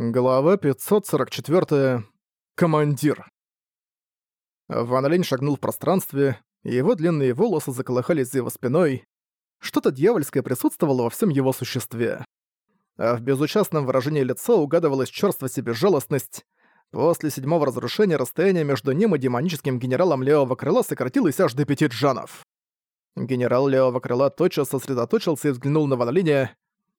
Глава 544. Командир. Ван Линь шагнул в пространстве, и его длинные волосы заколыхались за его спиной. Что-то дьявольское присутствовало во всем его существе. А в безучастном выражении лица угадывалась чёрствость и безжалостность. После седьмого разрушения расстояние между ним и демоническим генералом Левого Крыла сократилось аж до пяти джанов. Генерал Левого Крыла тотчас сосредоточился и взглянул на Ван Линя,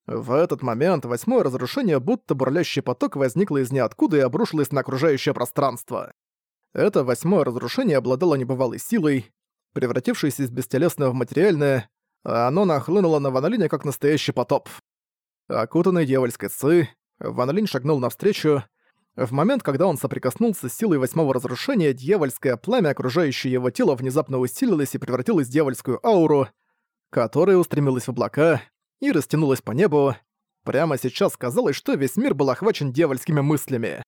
в этот момент восьмое разрушение, будто бурлящий поток, возникло из ниоткуда и обрушилось на окружающее пространство. Это восьмое разрушение обладало небывалой силой, превратившись из бестелесного в материальное, а оно нахлынуло на Ван как настоящий потоп. Окутанный дьявольской ци, Ван Линь шагнул навстречу. В момент, когда он соприкоснулся с силой восьмого разрушения, дьявольское пламя, окружающее его тело, внезапно усилилось и превратилось в дьявольскую ауру, которая устремилась в облака, и растянулась по небу. Прямо сейчас казалось, что весь мир был охвачен дьявольскими мыслями.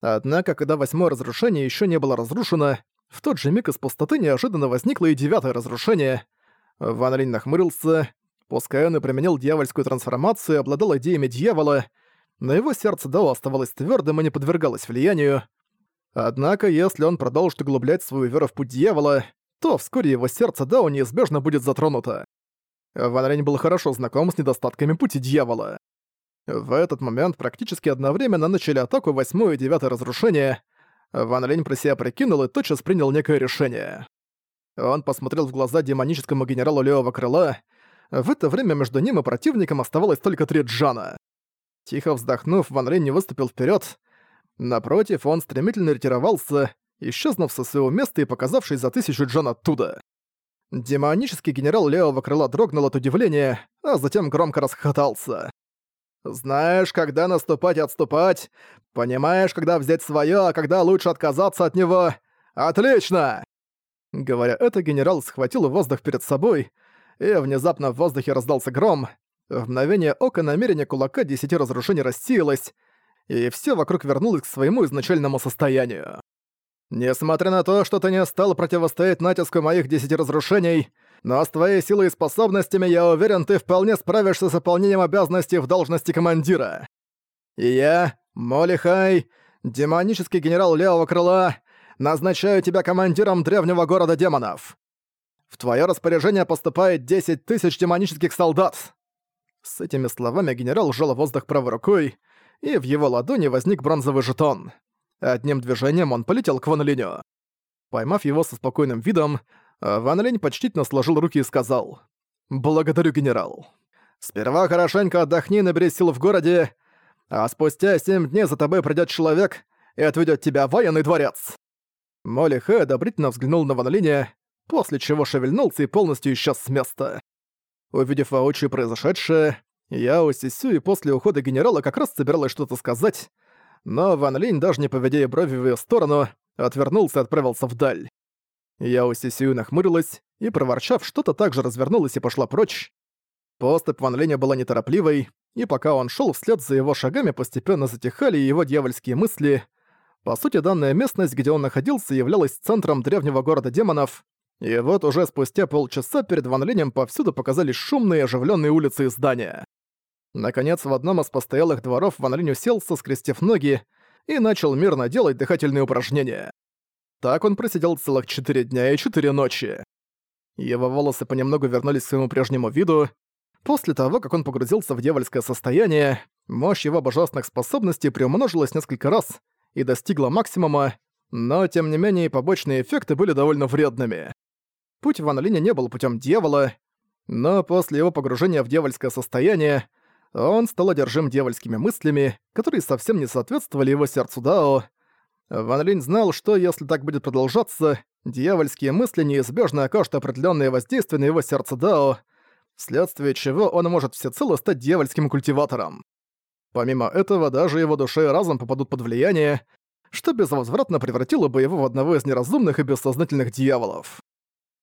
Однако, когда восьмое разрушение еще не было разрушено, в тот же миг из пустоты неожиданно возникло и девятое разрушение. Ван Линь нахмурился. Пускай он и применил дьявольскую трансформацию обладал идеями дьявола, но его сердце Дао оставалось твердым и не подвергалось влиянию. Однако, если он продолжит углублять свою веру в путь дьявола, то вскоре его сердце Дао неизбежно будет затронуто. Ван Линь был хорошо знаком с недостатками пути дьявола. В этот момент практически одновременно начали атаку восьмое и девятое разрушение. Ван Линь про себя прикинул и тотчас принял некое решение. Он посмотрел в глаза демоническому генералу Левого Крыла. В это время между ним и противником оставалось только три джана. Тихо вздохнув, Ван Линь не выступил вперед. Напротив, он стремительно ретировался, исчезнув со своего места и показавшись за тысячу джан оттуда. Демонический генерал левого крыла дрогнул от удивления, а затем громко расхохотался. «Знаешь, когда наступать и отступать, понимаешь, когда взять своё, а когда лучше отказаться от него. Отлично!» Говоря это, генерал схватил воздух перед собой, и внезапно в воздухе раздался гром. В мгновение ока намерение кулака десяти разрушений рассеялось, и всё вокруг вернулось к своему изначальному состоянию. Несмотря на то, что ты не стал противостоять натиску моих десяти разрушений, но с твоей силой и способностями, я уверен, ты вполне справишься с выполнением обязанностей в должности командира. И я, Молихай, демонический генерал Левого Крыла, назначаю тебя командиром древнего города демонов. В твое распоряжение поступает 10 тысяч демонических солдат. С этими словами генерал сжал воздух правой рукой, и в его ладони возник бронзовый жетон. Одним движением он полетел к Ван Линю. Поймав его со спокойным видом, Ван Линь почтительно сложил руки и сказал «Благодарю, генерал. Сперва хорошенько отдохни и набери сил в городе, а спустя семь дней за тобой придёт человек и отведёт тебя в военный дворец». Молли Хэ одобрительно взглянул на Ван Линя, после чего шевельнулся и полностью исчез с места. Увидев воочию произошедшее, я Сисю и после ухода генерала как раз собиралась что-то сказать, но Ван Линь, даже не поведя брови в её сторону, отвернулся и отправился вдаль. Яо Сисюю нахмурилась и, проворчав, что-то так же развернулась и пошла прочь. Поступь Ван Линя была неторопливой, и пока он шел вслед за его шагами, постепенно затихали его дьявольские мысли. По сути, данная местность, где он находился, являлась центром древнего города демонов, и вот уже спустя полчаса перед Ван Линем повсюду показались шумные оживленные улицы и здания. Наконец, в одном из постоялых дворов Ван Линь уселся, скрестив ноги, и начал мирно делать дыхательные упражнения. Так он просидел целых четыре дня и четыре ночи. Его волосы понемногу вернулись к своему прежнему виду. После того, как он погрузился в дьявольское состояние, мощь его божественных способностей приумножилась несколько раз и достигла максимума, но тем не менее побочные эффекты были довольно вредными. Путь Ван Линя не был путем дьявола, но после его погружения в дьявольское состояние он стал одержим дьявольскими мыслями, которые совсем не соответствовали его сердцу Дао. Ван Линь знал, что если так будет продолжаться, дьявольские мысли неизбежно окажут определенное воздействие на его сердце Дао, вследствие чего он может всецело стать дьявольским культиватором. Помимо этого, даже его душа и разум попадут под влияние, что безвозвратно превратило бы его в одного из неразумных и бессознательных дьяволов.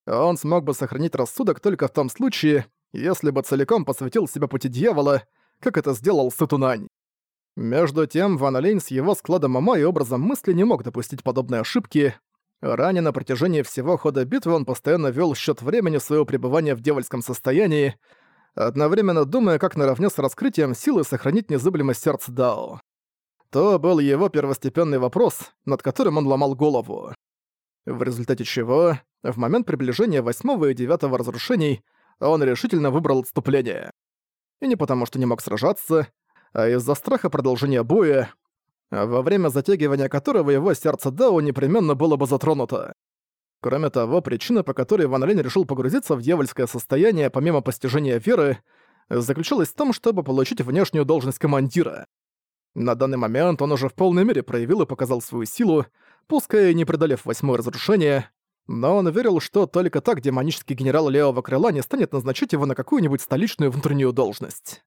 Он смог бы сохранить рассудок только в том случае, если бы целиком посвятил себя пути дьявола, как это сделал Сатунань. Между тем, Ван Лень с его складом ума и образом мысли не мог допустить подобной ошибки. Ранее на протяжении всего хода битвы он постоянно вел счет времени своего пребывания в дьявольском состоянии, одновременно думая, как наравне с раскрытием силы сохранить незыблемость сердца Дао. то был его первостепенный вопрос, над которым он ломал голову. В результате чего, в момент приближения восьмого и девятого разрушений, он решительно выбрал отступление. И не потому, что не мог сражаться, а из-за страха продолжения боя, во время затягивания которого его сердце Дао непременно было бы затронуто. Кроме того, причина, по которой Ван Линь решил погрузиться в дьявольское состояние помимо постижения веры, заключалась в том, чтобы получить внешнюю должность командира. На данный момент он уже в полной мере проявил и показал свою силу, пускай и не преодолев восьмое разрушение, но он верил, что только так демонический генерал Левого Крыла не станет назначить его на какую-нибудь столичную внутреннюю должность.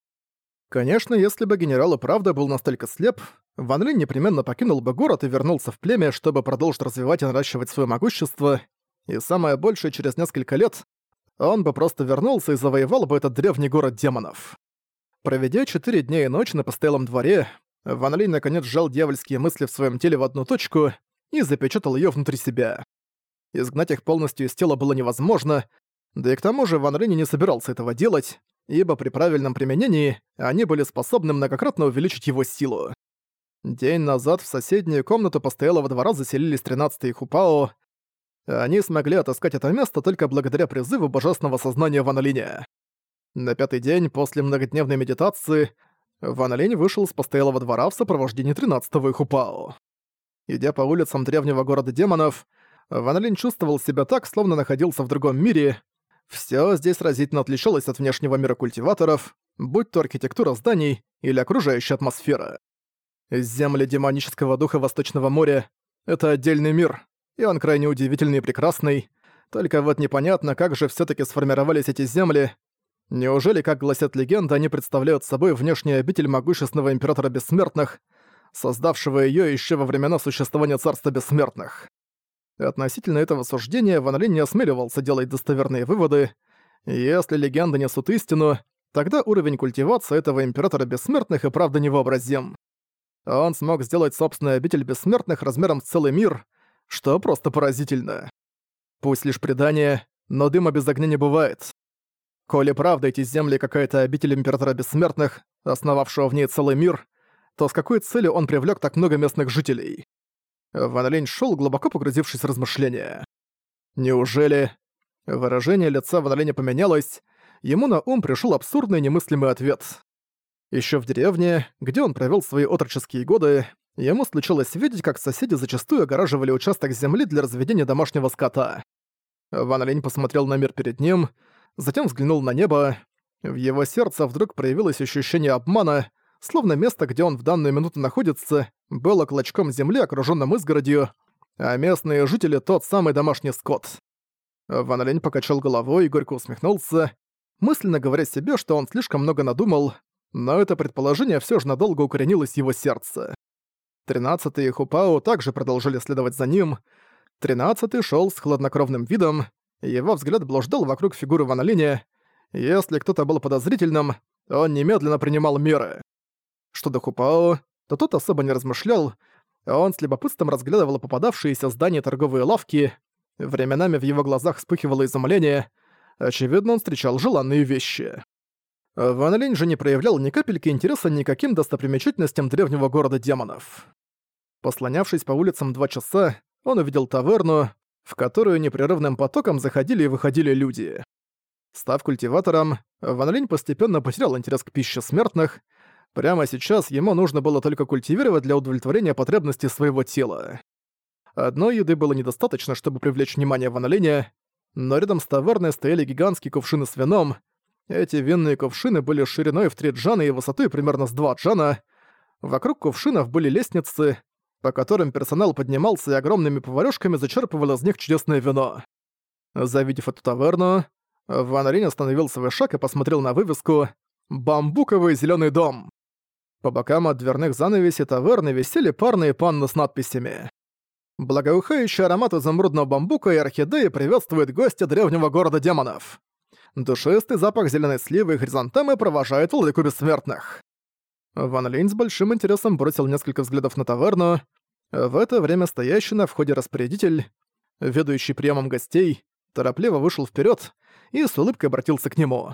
Конечно, если бы генерал и правда был настолько слеп, Ван Линь непременно покинул бы город и вернулся в племя, чтобы продолжить развивать и наращивать свое могущество, и самое большее через несколько лет он бы просто вернулся и завоевал бы этот древний город демонов. Проведя четыре дня и ночь на постоялом дворе, Ван Линь наконец сжал дьявольские мысли в своем теле в одну точку и запечатал ее внутри себя. Изгнать их полностью из тела было невозможно, да и к тому же Ван Линь не собирался этого делать, ибо при правильном применении они были способны многократно увеличить его силу. День назад в соседнюю комнату постоялого двора заселились 13-й Хупао. Они смогли отыскать это место только благодаря призыву божественного сознания Ван Линя. На пятый день после многодневной медитации Ван Линь вышел с постоялого двора в сопровождении 13-го Хупао. Идя по улицам древнего города демонов, Ван Линь чувствовал себя так, словно находился в другом мире. Всё здесь разительно отличалось от внешнего мира культиваторов, будь то архитектура зданий или окружающая атмосфера. Земли демонического духа Восточного моря — это отдельный мир, и он крайне удивительный и прекрасный. Только вот непонятно, как же всё-таки сформировались эти земли. Неужели, как гласят легенды, они представляют собой внешний обитель могущественного императора бессмертных, создавшего её ещё во времена существования Царства Бессмертных? Относительно этого суждения Ван Линь не осмеливался делать достоверные выводы. Если легенды несут истину, тогда уровень культивации этого Императора Бессмертных и правда невообразим. Он смог сделать собственный обитель Бессмертных размером с целый мир, что просто поразительно. Пусть лишь предание, но дыма без огня не бывает. Коли правда эти земли какая-то обитель Императора Бессмертных, основавшего в ней целый мир, то с какой целью он привлек так много местных жителей? Ван Линь шёл, глубоко погрузившись в размышления. Неужели... Выражение лица Ван Линя поменялось, ему на ум пришёл абсурдный немыслимый ответ. Ещё в деревне, где он провёл свои отроческие годы, ему случилось видеть, как соседи зачастую огораживали участок земли для разведения домашнего скота. Ван Линь посмотрел на мир перед ним, затем взглянул на небо. В его сердце вдруг проявилось ощущение обмана, словно место, где он в данную минуту находится, было клочком земли, окружённым изгородью, а местные жители — тот самый домашний скот. Ван Лень покачал головой и горько усмехнулся, мысленно говоря себе, что он слишком много надумал, но это предположение всё же надолго укоренилось в его сердце. Тринадцатый и Хупао также продолжили следовать за ним. Тринадцатый шёл с хладнокровным видом, его взгляд блуждал вокруг фигуры Ван Линя. Если кто-то был подозрительным, он немедленно принимал меры. Что до Хупао, то тот особо не размышлял, а он с любопытством разглядывал попадавшиеся здания торговые лавки, временами в его глазах вспыхивало изумление, очевидно, он встречал желанные вещи. Ван Линь же не проявлял ни капельки интереса никаким достопримечательностям древнего города демонов. Послонявшись по улицам два часа, он увидел таверну, в которую непрерывным потоком заходили и выходили люди. Став культиватором, Ван Линь постепенно потерял интерес к пище смертных, Прямо сейчас ему нужно было только культивировать для удовлетворения потребностей своего тела. Одной еды было недостаточно, чтобы привлечь внимание Ван но рядом с таверной стояли гигантские кувшины с вином. Эти винные кувшины были шириной в три джана и высотой примерно с два джана. Вокруг кувшинов были лестницы, по которым персонал поднимался и огромными поварёшками зачерпывал из них чудесное вино. Завидев эту таверну, Ван Линь остановил свой шаг и посмотрел на вывеску «Бамбуковый зелёный дом». По бокам от дверных занавесей таверны висели парные панны с надписями. Благоухающий аромат изумрудного бамбука и орхидеи приветствует гостя древнего города демонов. Душистый запах зеленой сливы и хризантемы провожает владыку бессмертных. Ван Линь с большим интересом бросил несколько взглядов на таверну. В это время стоящий на входе распорядитель, ведущий приемом гостей, торопливо вышел вперед и с улыбкой обратился к нему.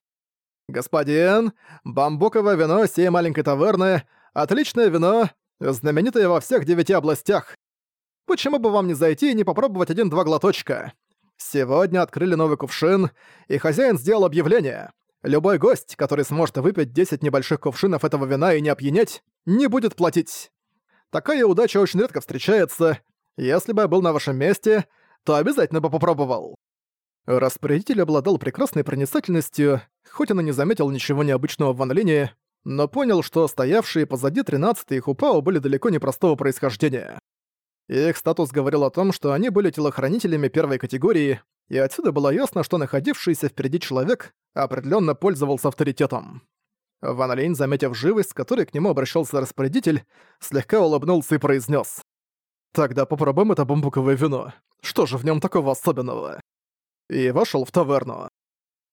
«Господин, бамбуковое вино сей маленькой таверны, отличное вино, знаменитая во всех девяти областях. Почему бы вам не зайти и не попробовать один-два глоточка? Сегодня открыли новый кувшин, и хозяин сделал объявление. Любой гость, который сможет выпить 10 небольших кувшинов этого вина и не опьянеть, не будет платить. Такая удача очень редко встречается. Если бы я был на вашем месте, то обязательно бы попробовал. Распорядитель обладал прекрасной проницательностью, хоть он и не заметил ничего необычного в Ван Лине, но понял, что стоявшие позади 13-й Хупао были далеко не простого происхождения. Их статус говорил о том, что они были телохранителями первой категории, и отсюда было ясно, что находившийся впереди человек определенно пользовался авторитетом. Ван Линь, заметив живость, с которой к нему обращался распорядитель, слегка улыбнулся и произнес: «Тогда попробуем это бамбуковое вино. Что же в нем такого особенного?» И вошел в таверну.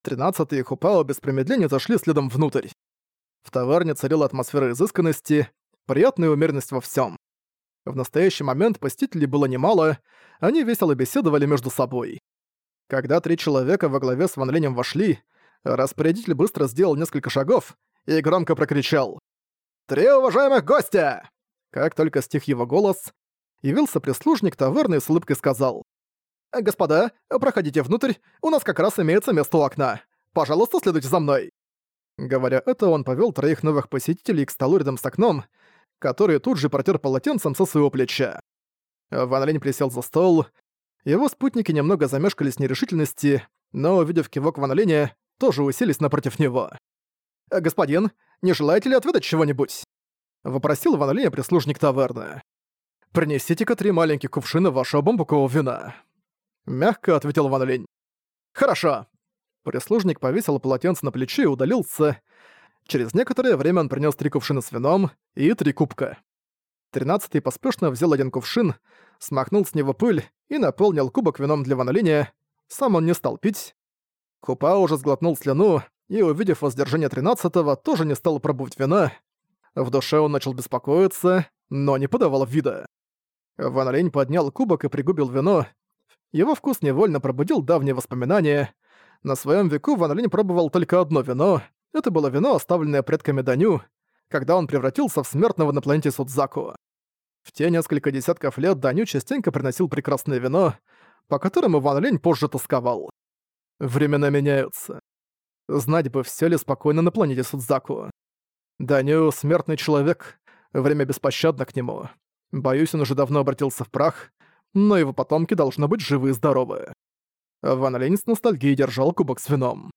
Тринадцатый и Хупао без промедления зашли следом внутрь. В таверне царила атмосфера изысканности, приятная умеренность во всем. В настоящий момент посетителей было немало, они весело беседовали между собой. Когда три человека во главе с Ван Ленем вошли, распорядитель быстро сделал несколько шагов и громко прокричал «Три уважаемых гостя!» Как только стих его голос, явился прислужник таверны и с улыбкой сказал «Господа, проходите внутрь, у нас как раз имеется место у окна. Пожалуйста, следуйте за мной». Говоря это, он повел троих новых посетителей к столу рядом с окном, который тут же протер полотенцем со своего плеча. Ван Линь присел за стол. Его спутники немного замешкались в нерешительности, но, увидев кивок Ван Линя, тоже уселись напротив него. «Господин, не желаете ли отведать чего-нибудь?» — вопросил Ван Линя прислужник таверны. «Принесите-ка три маленьких кувшина вашего бамбукового вина». Мягко ответил Ван Линь. «Хорошо». Прислужник повесил полотенце на плече и удалился, Через некоторое время он принес три кувшина с вином и три кубка. Тринадцатый поспешно взял один кувшин, смахнул с него пыль и наполнил кубок вином для Ванолиния. Сам он не стал пить. Купа уже сглотнул слюну и, увидев воздержание тринадцатого, тоже не стал пробовать вина. В душе он начал беспокоиться, но не подавал вида. Ван поднял кубок и пригубил вино. Его вкус невольно пробудил давние воспоминания. На своем веку Ван пробовал только одно вино, это было вино, оставленное предками Даню, когда он превратился в смертного на планете Судзаку. В те несколько десятков лет Даню частенько приносил прекрасное вино, по которому Ван Лень позже тосковал. Времена меняются. Знать бы, все ли спокойно на планете Судзаку. Даню — смертный человек, время беспощадно к нему. Боюсь, он уже давно обратился в прах, но его потомки должны быть живы и здоровы. Ван Лень с ностальгией держал кубок с вином.